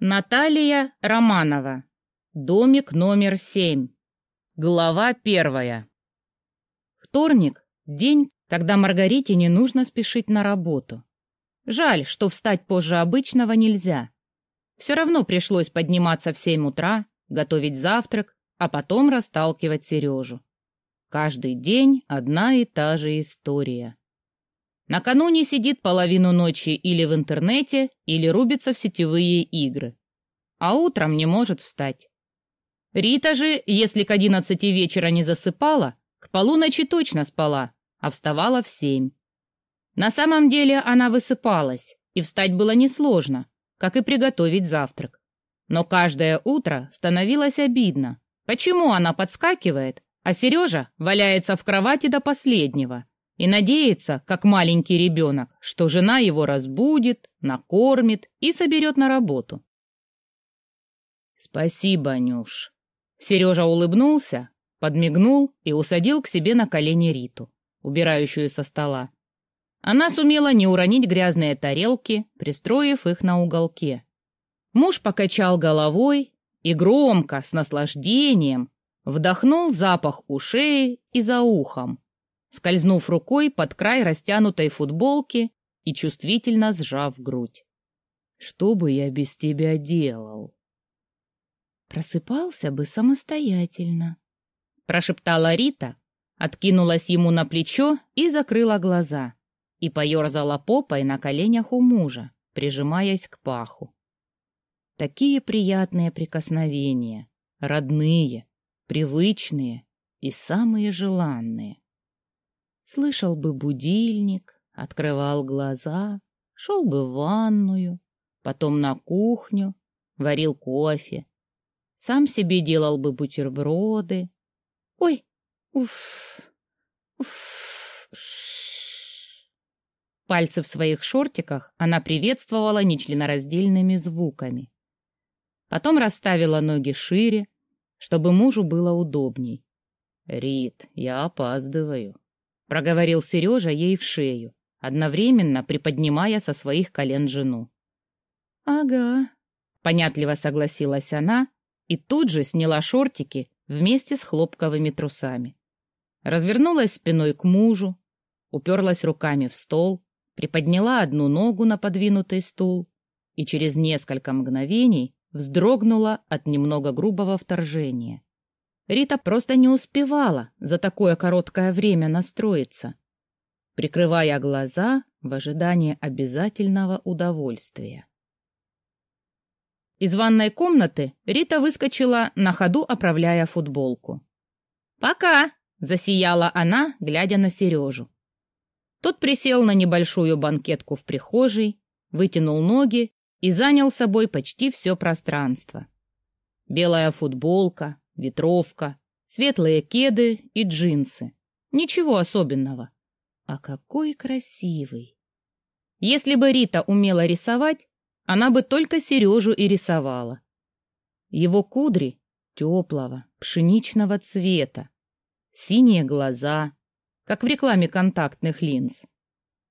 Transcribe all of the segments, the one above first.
Наталья Романова. Домик номер семь. Глава первая. Вторник – день, когда Маргарите не нужно спешить на работу. Жаль, что встать позже обычного нельзя. Все равно пришлось подниматься в семь утра, готовить завтрак, а потом расталкивать Сережу. Каждый день одна и та же история. Накануне сидит половину ночи или в интернете, или рубится в сетевые игры. А утром не может встать. Рита же, если к одиннадцати вечера не засыпала, к полуночи точно спала, а вставала в семь. На самом деле она высыпалась, и встать было несложно, как и приготовить завтрак. Но каждое утро становилось обидно. Почему она подскакивает, а Сережа валяется в кровати до последнего, и надеется, как маленький ребенок, что жена его разбудит, накормит и соберет на работу. «Спасибо, Нюш». Сережа улыбнулся, подмигнул и усадил к себе на колени Риту, убирающую со стола. Она сумела не уронить грязные тарелки, пристроив их на уголке. Муж покачал головой и громко, с наслаждением, вдохнул запах ушей и за ухом, скользнув рукой под край растянутой футболки и чувствительно сжав грудь. «Что бы я без тебя делал?» «Просыпался бы самостоятельно», — прошептала Рита, откинулась ему на плечо и закрыла глаза, и поерзала попой на коленях у мужа, прижимаясь к паху. Такие приятные прикосновения, родные, привычные и самые желанные. Слышал бы будильник, открывал глаза, шел бы в ванную, потом на кухню, варил кофе. Сам себе делал бы бутерброды. Ой, уф, уф, ш. Пальцы в своих шортиках она приветствовала нечленораздельными звуками. Потом расставила ноги шире, чтобы мужу было удобней. «Рит, я опаздываю», — проговорил Сережа ей в шею, одновременно приподнимая со своих колен жену. «Ага», — понятливо согласилась она и тут же сняла шортики вместе с хлопковыми трусами. Развернулась спиной к мужу, уперлась руками в стол, приподняла одну ногу на подвинутый стул и через несколько мгновений вздрогнула от немного грубого вторжения. Рита просто не успевала за такое короткое время настроиться, прикрывая глаза в ожидании обязательного удовольствия. Из ванной комнаты Рита выскочила на ходу, оправляя футболку. «Пока!» — засияла она, глядя на Сережу. Тот присел на небольшую банкетку в прихожей, вытянул ноги и занял собой почти все пространство. Белая футболка, ветровка, светлые кеды и джинсы. Ничего особенного. А какой красивый! Если бы Рита умела рисовать, она бы только Сережу и рисовала. Его кудри теплого, пшеничного цвета, синие глаза, как в рекламе контактных линз,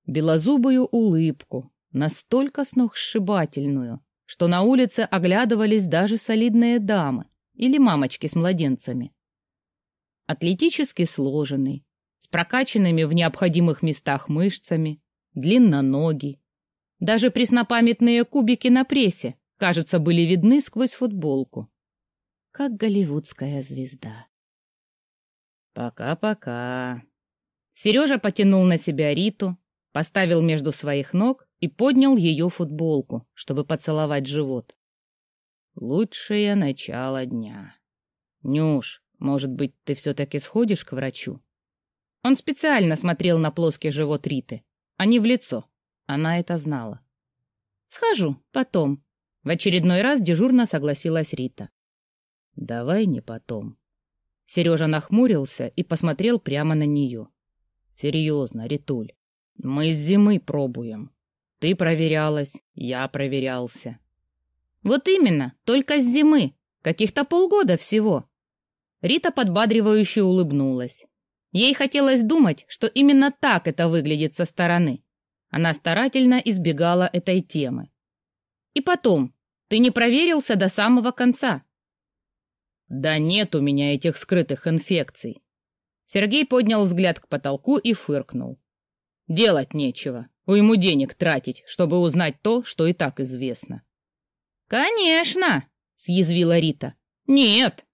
белозубую улыбку, настолько сногсшибательную, что на улице оглядывались даже солидные дамы, или мамочки с младенцами. Атлетически сложенный, с прокачанными в необходимых местах мышцами, длинноногий. Даже преснопамятные кубики на прессе, кажется, были видны сквозь футболку. Как голливудская звезда. Пока-пока. Сережа потянул на себя Риту, поставил между своих ног и поднял ее футболку, чтобы поцеловать живот. Лучшее начало дня. Нюш, может быть, ты все-таки сходишь к врачу? Он специально смотрел на плоский живот Риты, а не в лицо. Она это знала. Схожу, потом. В очередной раз дежурно согласилась Рита. Давай не потом. Сережа нахмурился и посмотрел прямо на нее. Серьезно, Ритуль, мы с зимы пробуем. Ты проверялась, я проверялся. Вот именно, только с зимы, каких-то полгода всего. Рита подбадривающе улыбнулась. Ей хотелось думать, что именно так это выглядит со стороны. Она старательно избегала этой темы. И потом, Ты не проверился до самого конца. Да нет у меня этих скрытых инфекций. Сергей поднял взгляд к потолку и фыркнул. Делать нечего. Уйму денег тратить, чтобы узнать то, что и так известно. Конечно, съязвила Рита. Нет.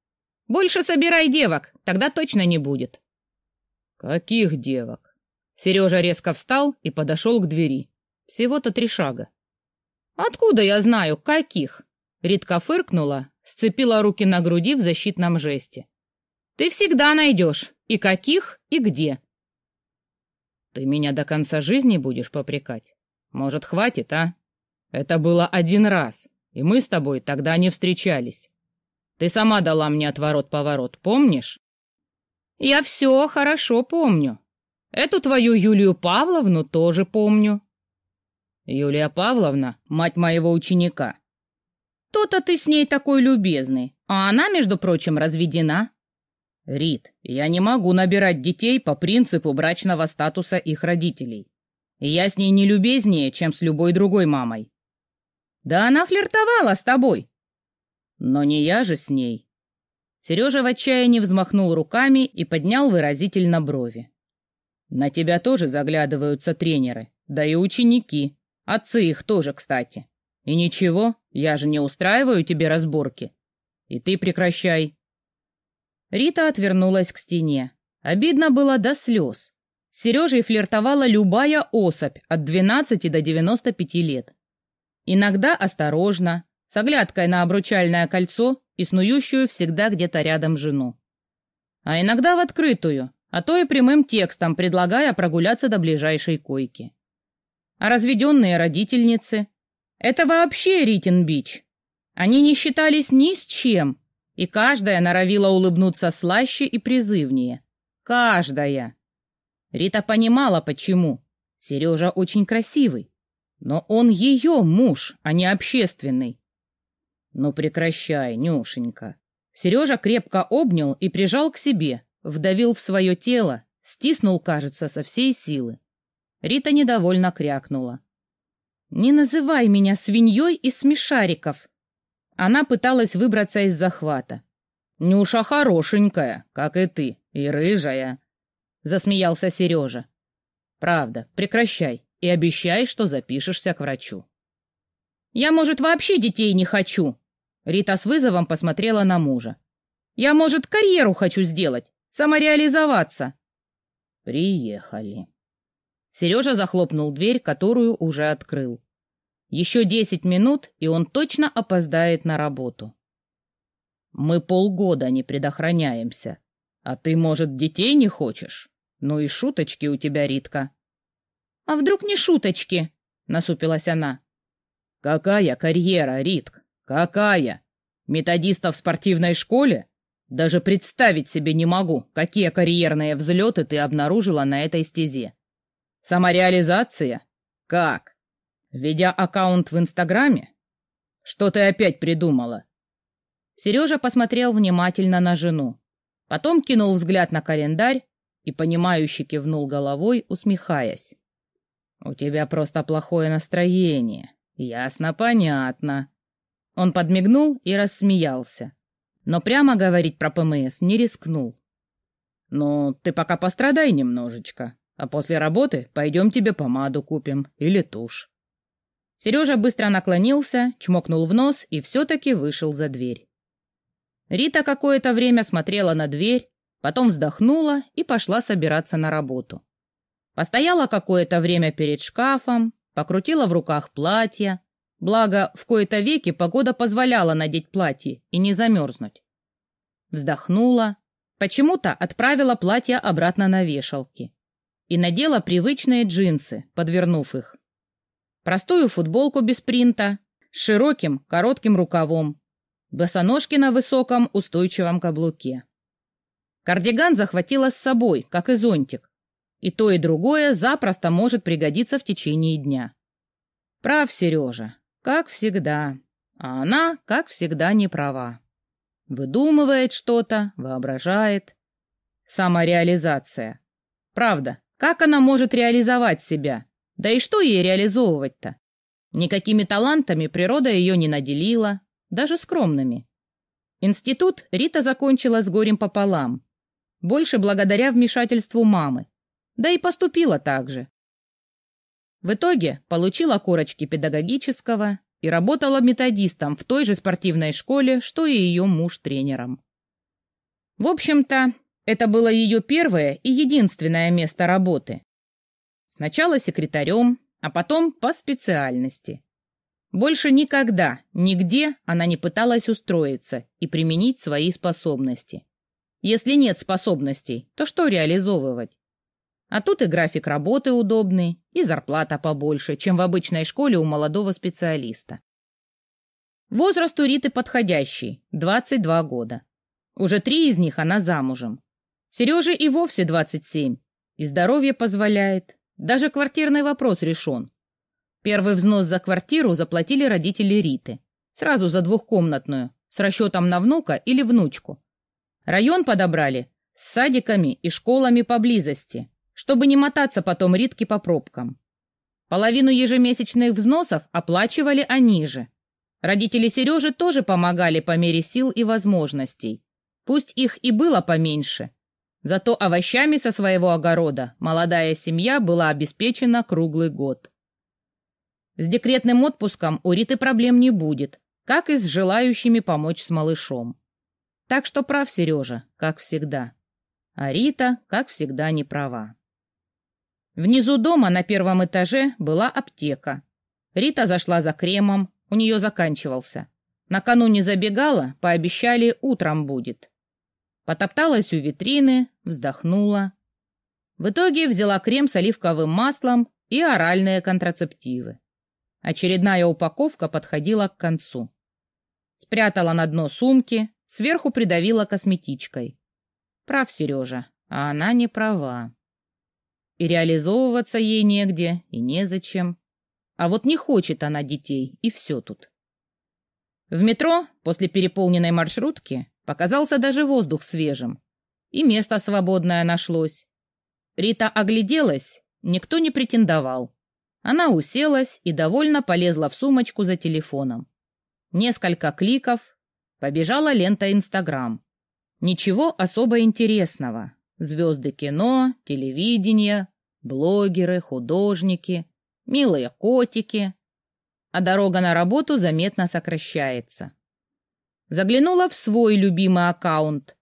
Больше собирай девок, тогда точно не будет. Каких девок? Сережа резко встал и подошел к двери. Всего-то три шага. Откуда я знаю, каких? Ритка фыркнула, сцепила руки на груди в защитном жесте. Ты всегда найдешь, и каких, и где. Ты меня до конца жизни будешь попрекать? Может, хватит, а? Это было один раз, и мы с тобой тогда не встречались. Ты сама дала мне отворот-поворот, помнишь? Я все хорошо помню. Эту твою Юлию Павловну тоже помню. Юлия Павловна — мать моего ученика. То-то ты с ней такой любезный, а она, между прочим, разведена. Рит, я не могу набирать детей по принципу брачного статуса их родителей. Я с ней не любезнее, чем с любой другой мамой. Да она флиртовала с тобой. Но не я же с ней. Сережа в отчаянии взмахнул руками и поднял выразительно брови. На тебя тоже заглядываются тренеры, да и ученики. Отцы их тоже, кстати. И ничего, я же не устраиваю тебе разборки. И ты прекращай. Рита отвернулась к стене. Обидно было до слез. С Сережей флиртовала любая особь от 12 до 95 лет. Иногда осторожно, с оглядкой на обручальное кольцо и снующую всегда где-то рядом жену. А иногда в открытую, а то и прямым текстом предлагая прогуляться до ближайшей койки. А разведенные родительницы — это вообще Ритин-Бич. Они не считались ни с чем, и каждая норовила улыбнуться слаще и призывнее. Каждая. Рита понимала, почему. Сережа очень красивый. Но он ее муж, а не общественный. Ну прекращай, Нюшенька. Сережа крепко обнял и прижал к себе, вдавил в свое тело, стиснул, кажется, со всей силы. Рита недовольно крякнула. «Не называй меня свиньей из смешариков!» Она пыталась выбраться из захвата. «Нюша хорошенькая, как и ты, и рыжая!» Засмеялся Сережа. «Правда, прекращай и обещай, что запишешься к врачу». «Я, может, вообще детей не хочу?» Рита с вызовом посмотрела на мужа. «Я, может, карьеру хочу сделать, самореализоваться». «Приехали». Сережа захлопнул дверь, которую уже открыл. Еще десять минут, и он точно опоздает на работу. Мы полгода не предохраняемся. А ты, может, детей не хочешь? Ну и шуточки у тебя, Ритка. А вдруг не шуточки? Насупилась она. Какая карьера, Ритк? Какая? Методиста в спортивной школе? Даже представить себе не могу, какие карьерные взлеты ты обнаружила на этой стезе. Самореализация? Как? Ведя аккаунт в Инстаграме? Что ты опять придумала? Сережа посмотрел внимательно на жену. Потом кинул взгляд на календарь и, понимающе кивнул головой, усмехаясь. «У тебя просто плохое настроение. Ясно, понятно». Он подмигнул и рассмеялся. Но прямо говорить про ПМС не рискнул. «Ну, ты пока пострадай немножечко. А после работы пойдем тебе помаду купим или тушь. Сережа быстро наклонился, чмокнул в нос и все-таки вышел за дверь. Рита какое-то время смотрела на дверь, потом вздохнула и пошла собираться на работу. Постояла какое-то время перед шкафом, покрутила в руках платье, благо в кои-то веки погода позволяла надеть платье и не замерзнуть. Вздохнула, почему-то отправила платье обратно на вешалки и надела привычные джинсы, подвернув их. Простую футболку без принта, с широким, коротким рукавом, босоножки на высоком, устойчивом каблуке. Кардиган захватила с собой, как и зонтик, и то и другое запросто может пригодиться в течение дня. Прав Сережа, как всегда, а она, как всегда, не права. Выдумывает что-то, воображает. Самореализация. Правда, как она может реализовать себя? Да и что ей реализовывать-то? Никакими талантами природа ее не наделила, даже скромными. Институт Рита закончила с горем пополам, больше благодаря вмешательству мамы, да и поступила так же. В итоге получила корочки педагогического и работала методистом в той же спортивной школе, что и ее муж тренером. В общем-то, это было ее первое и единственное место работы. Сначала секретарем, а потом по специальности. Больше никогда, нигде она не пыталась устроиться и применить свои способности. Если нет способностей, то что реализовывать? А тут и график работы удобный, и зарплата побольше, чем в обычной школе у молодого специалиста. Возраст у Риты подходящий – 22 года. Уже три из них она замужем. Сереже и вовсе 27, и здоровье позволяет. Даже квартирный вопрос решен. Первый взнос за квартиру заплатили родители Риты. Сразу за двухкомнатную, с расчетом на внука или внучку. Район подобрали с садиками и школами поблизости, чтобы не мотаться потом Ритке по пробкам. Половину ежемесячных взносов оплачивали они же. Родители Сережи тоже помогали по мере сил и возможностей. Пусть их и было поменьше. Зато овощами со своего огорода молодая семья была обеспечена круглый год. С декретным отпуском у Риты проблем не будет, как и с желающими помочь с малышом. Так что прав Сережа, как всегда. А Рита, как всегда, не права. Внизу дома на первом этаже была аптека. Рита зашла за кремом, у нее заканчивался. Накануне забегала, пообещали, утром будет. Потопталась у витрины, вздохнула. В итоге взяла крем с оливковым маслом и оральные контрацептивы. Очередная упаковка подходила к концу. Спрятала на дно сумки, сверху придавила косметичкой. Прав Сережа, а она не права. И реализовываться ей негде, и незачем. А вот не хочет она детей, и все тут. В метро после переполненной маршрутки показался даже воздух свежим. И место свободное нашлось. Рита огляделась, никто не претендовал. Она уселась и довольно полезла в сумочку за телефоном. Несколько кликов, побежала лента Инстаграм. Ничего особо интересного. Звезды кино, телевидения, блогеры, художники, милые котики. А дорога на работу заметно сокращается. Заглянула в свой любимый аккаунт.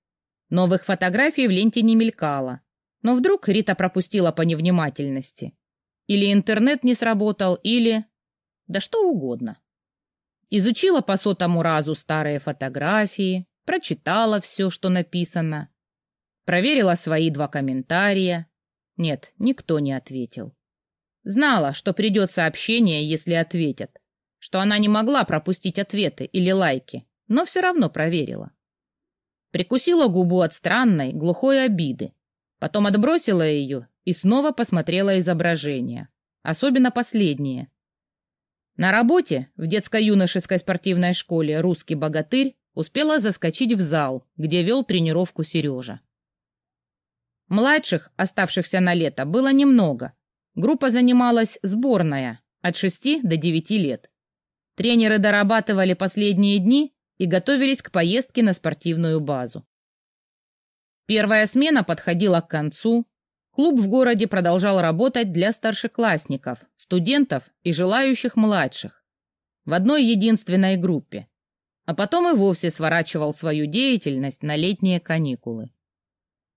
Новых фотографий в ленте не мелькало. Но вдруг Рита пропустила по невнимательности. Или интернет не сработал, или... Да что угодно. Изучила по сотому разу старые фотографии, прочитала все, что написано. Проверила свои два комментария. Нет, никто не ответил. Знала, что придет сообщение, если ответят. Что она не могла пропустить ответы или лайки, но все равно проверила. Прикусила губу от странной, глухой обиды. Потом отбросила ее и снова посмотрела изображение, особенно последнее. На работе в детско-юношеской спортивной школе «Русский богатырь» успела заскочить в зал, где вел тренировку Сережа. Младших, оставшихся на лето, было немного. Группа занималась сборная, от 6 до 9 лет. Тренеры дорабатывали последние дни и готовились к поездке на спортивную базу. Первая смена подходила к концу, Клуб в городе продолжал работать для старшеклассников, студентов и желающих младших. В одной единственной группе. А потом и вовсе сворачивал свою деятельность на летние каникулы.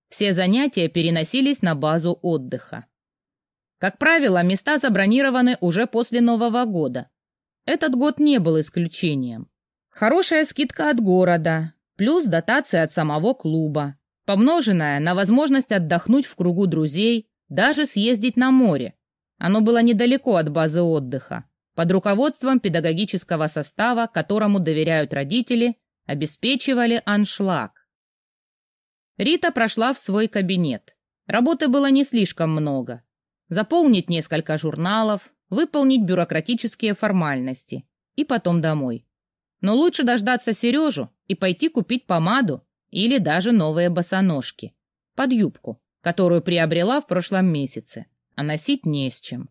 Все занятия переносились на базу отдыха. Как правило, места забронированы уже после Нового года. Этот год не был исключением. Хорошая скидка от города, плюс дотация от самого клуба, помноженное на возможность отдохнуть в кругу друзей, даже съездить на море. Оно было недалеко от базы отдыха, под руководством педагогического состава, которому доверяют родители, обеспечивали аншлаг. Рита прошла в свой кабинет. Работы было не слишком много. Заполнить несколько журналов, выполнить бюрократические формальности и потом домой. Но лучше дождаться Сережу и пойти купить помаду или даже новые босоножки. Под юбку, которую приобрела в прошлом месяце, а носить не с чем.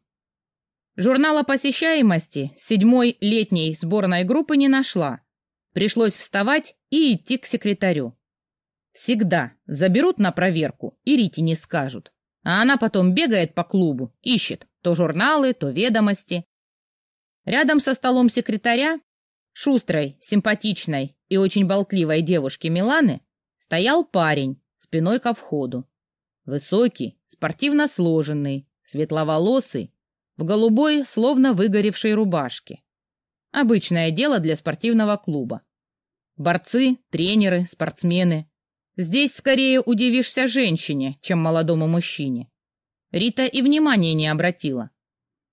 Журнала посещаемости седьмой летней сборной группы не нашла. Пришлось вставать и идти к секретарю. Всегда заберут на проверку и Рите не скажут. А она потом бегает по клубу, ищет то журналы, то ведомости. Рядом со столом секретаря, шустрой, симпатичной и очень болтливой девушки Миланы, стоял парень спиной ко входу. Высокий, спортивно сложенный, светловолосый, в голубой, словно выгоревшей рубашке. Обычное дело для спортивного клуба. Борцы, тренеры, спортсмены. Здесь скорее удивишься женщине, чем молодому мужчине. Рита и внимания не обратила.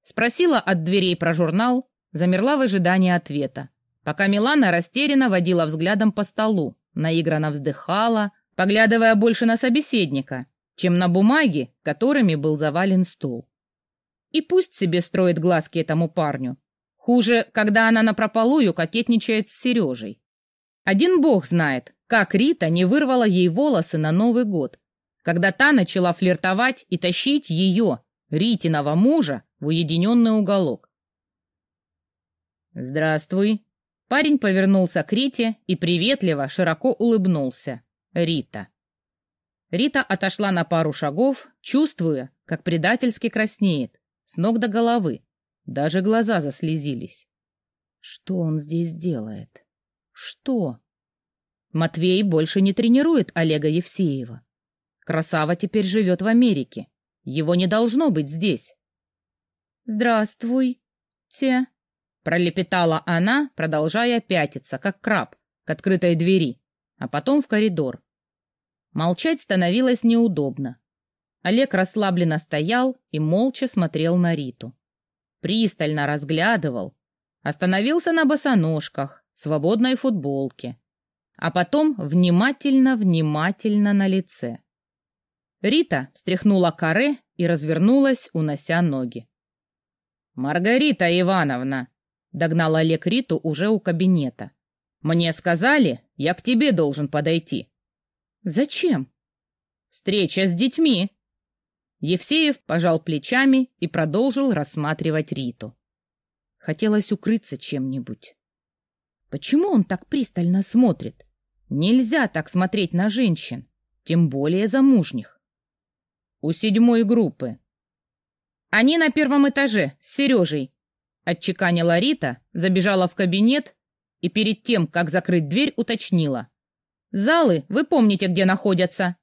Спросила от дверей про журнал, замерла в ожидании ответа, пока Милана растерянно водила взглядом по столу, наигранно вздыхала, поглядывая больше на собеседника, чем на бумаги, которыми был завален стол. И пусть себе строит глазки этому парню, Хуже, когда она напропалую кокетничает с Сережей. Один бог знает, как Рита не вырвала ей волосы на Новый год, когда та начала флиртовать и тащить ее, Ритиного мужа, в уединенный уголок. «Здравствуй». Парень повернулся к Рите и приветливо, широко улыбнулся. Рита. Рита отошла на пару шагов, чувствуя, как предательски краснеет, с ног до головы, даже глаза заслезились. Что он здесь делает? Что? Матвей больше не тренирует Олега Евсеева. Красава теперь живет в Америке. Его не должно быть здесь. «Здравствуйте», — пролепетала она, продолжая пятиться, как краб, к открытой двери, а потом в коридор. Молчать становилось неудобно. Олег расслабленно стоял и молча смотрел на Риту пристально разглядывал, остановился на босоножках, свободной футболке, а потом внимательно-внимательно на лице. Рита встряхнула каре и развернулась, унося ноги. «Маргарита Ивановна!» — догнал Олег Риту уже у кабинета. «Мне сказали, я к тебе должен подойти». «Зачем?» «Встреча с детьми», Евсеев пожал плечами и продолжил рассматривать Риту. Хотелось укрыться чем-нибудь. Почему он так пристально смотрит? Нельзя так смотреть на женщин, тем более замужних. У седьмой группы. Они на первом этаже, с Сережей. Отчеканила Рита, забежала в кабинет и перед тем, как закрыть дверь, уточнила. Залы, вы помните, где находятся?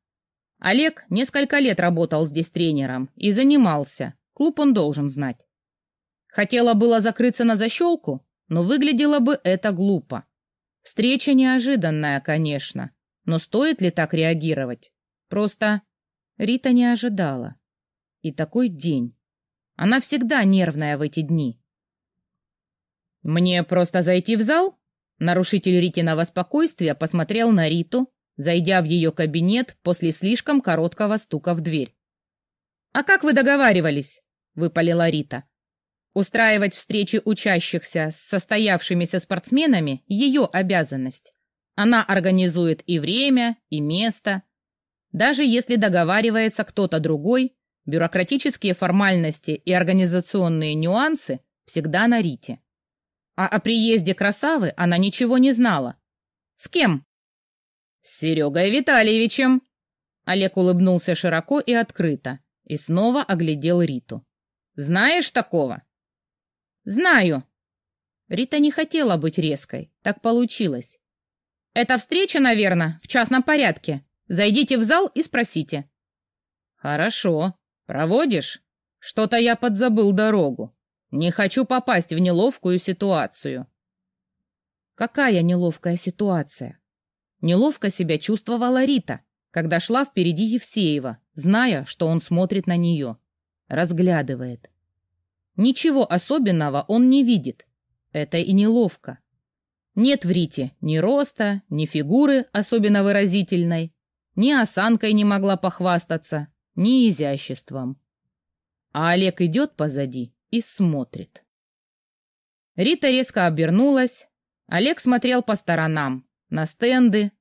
Олег несколько лет работал здесь тренером и занимался. Клуб он должен знать. Хотела было закрыться на защелку, но выглядело бы это глупо. Встреча неожиданная, конечно, но стоит ли так реагировать? Просто Рита не ожидала. И такой день. Она всегда нервная в эти дни. «Мне просто зайти в зал?» Нарушитель Ритиного спокойствия посмотрел на Риту, зайдя в ее кабинет после слишком короткого стука в дверь. «А как вы договаривались?» — выпалила Рита. «Устраивать встречи учащихся с состоявшимися спортсменами — ее обязанность. Она организует и время, и место. Даже если договаривается кто-то другой, бюрократические формальности и организационные нюансы всегда на Рите. А о приезде красавы она ничего не знала. С кем? «С Серегой Витальевичем!» Олег улыбнулся широко и открыто и снова оглядел Риту. «Знаешь такого?» «Знаю». Рита не хотела быть резкой, так получилось. «Это встреча, наверное, в частном порядке. Зайдите в зал и спросите». «Хорошо. Проводишь? Что-то я подзабыл дорогу. Не хочу попасть в неловкую ситуацию». «Какая неловкая ситуация?» Неловко себя чувствовала Рита, когда шла впереди Евсеева, зная, что он смотрит на нее. Разглядывает. Ничего особенного он не видит. Это и неловко. Нет в Рите ни роста, ни фигуры особенно выразительной, ни осанкой не могла похвастаться, ни изяществом. А Олег идет позади и смотрит. Рита резко обернулась. Олег смотрел по сторонам, на стенды,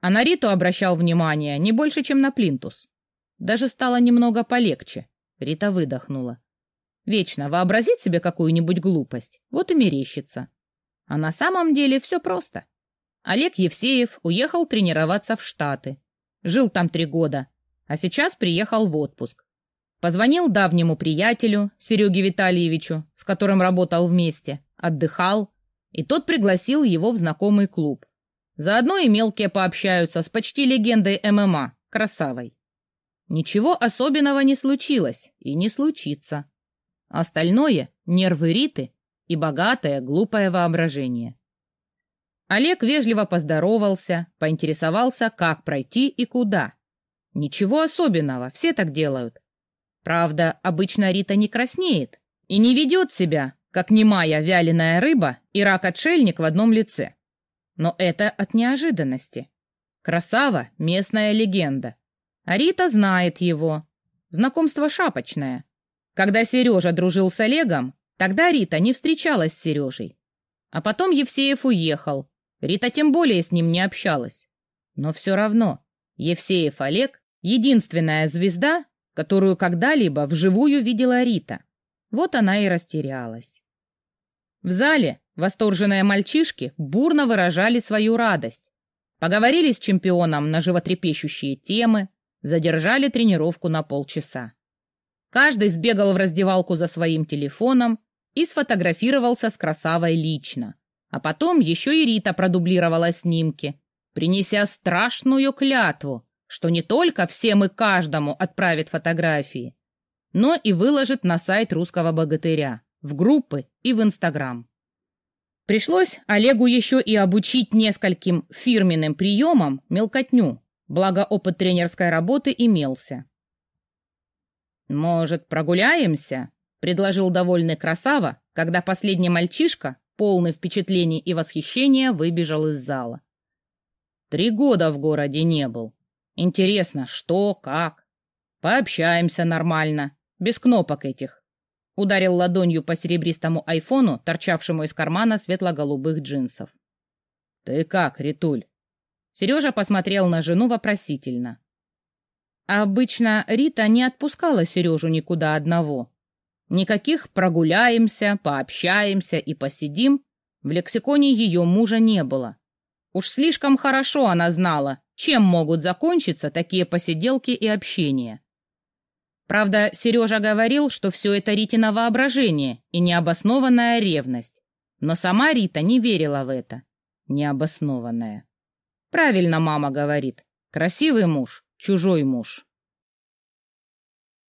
а на Риту обращал внимание не больше, чем на плинтус. Даже стало немного полегче. Рита выдохнула. Вечно вообразит себе какую-нибудь глупость, вот и мерещится. А на самом деле все просто. Олег Евсеев уехал тренироваться в Штаты. Жил там три года, а сейчас приехал в отпуск. Позвонил давнему приятелю, Сереге Витальевичу, с которым работал вместе, отдыхал, и тот пригласил его в знакомый клуб. Заодно и мелкие пообщаются с почти легендой ММА, Красавой. Ничего особенного не случилось и не случится. Остальное — нервы Риты и богатое, глупое воображение. Олег вежливо поздоровался, поинтересовался, как пройти и куда. Ничего особенного, все так делают. Правда, обычно Рита не краснеет и не ведет себя, как немая вяленая рыба и рак-отшельник в одном лице. Но это от неожиданности. Красава — местная легенда. А Рита знает его. Знакомство шапочное. Когда Сережа дружил с Олегом, тогда Рита не встречалась с Сережей. А потом Евсеев уехал. Рита тем более с ним не общалась. Но все равно Евсеев Олег — единственная звезда, которую когда-либо вживую видела Рита. Вот она и растерялась. В зале Восторженные мальчишки бурно выражали свою радость. Поговорили с чемпионом на животрепещущие темы, задержали тренировку на полчаса. Каждый сбегал в раздевалку за своим телефоном и сфотографировался с красавой лично. А потом еще и Рита продублировала снимки, принеся страшную клятву, что не только всем и каждому отправит фотографии, но и выложит на сайт русского богатыря, в группы и в Инстаграм. Пришлось Олегу еще и обучить нескольким фирменным приемам мелкотню, благо опыт тренерской работы имелся. «Может, прогуляемся?» — предложил довольный красава, когда последний мальчишка, полный впечатлений и восхищения, выбежал из зала. «Три года в городе не был. Интересно, что, как? Пообщаемся нормально, без кнопок этих. Ударил ладонью по серебристому айфону, торчавшему из кармана светло-голубых джинсов. «Ты как, Ритуль?» Сережа посмотрел на жену вопросительно. Обычно Рита не отпускала Сережу никуда одного. Никаких прогуляемся, пообщаемся и посидим в лексиконе ее мужа не было. Уж слишком хорошо она знала, чем могут закончиться такие посиделки и общения. Правда, Сережа говорил, что все это Ритина воображение и необоснованная ревность. Но сама Рита не верила в это. Необоснованная. Правильно мама говорит. Красивый муж, чужой муж.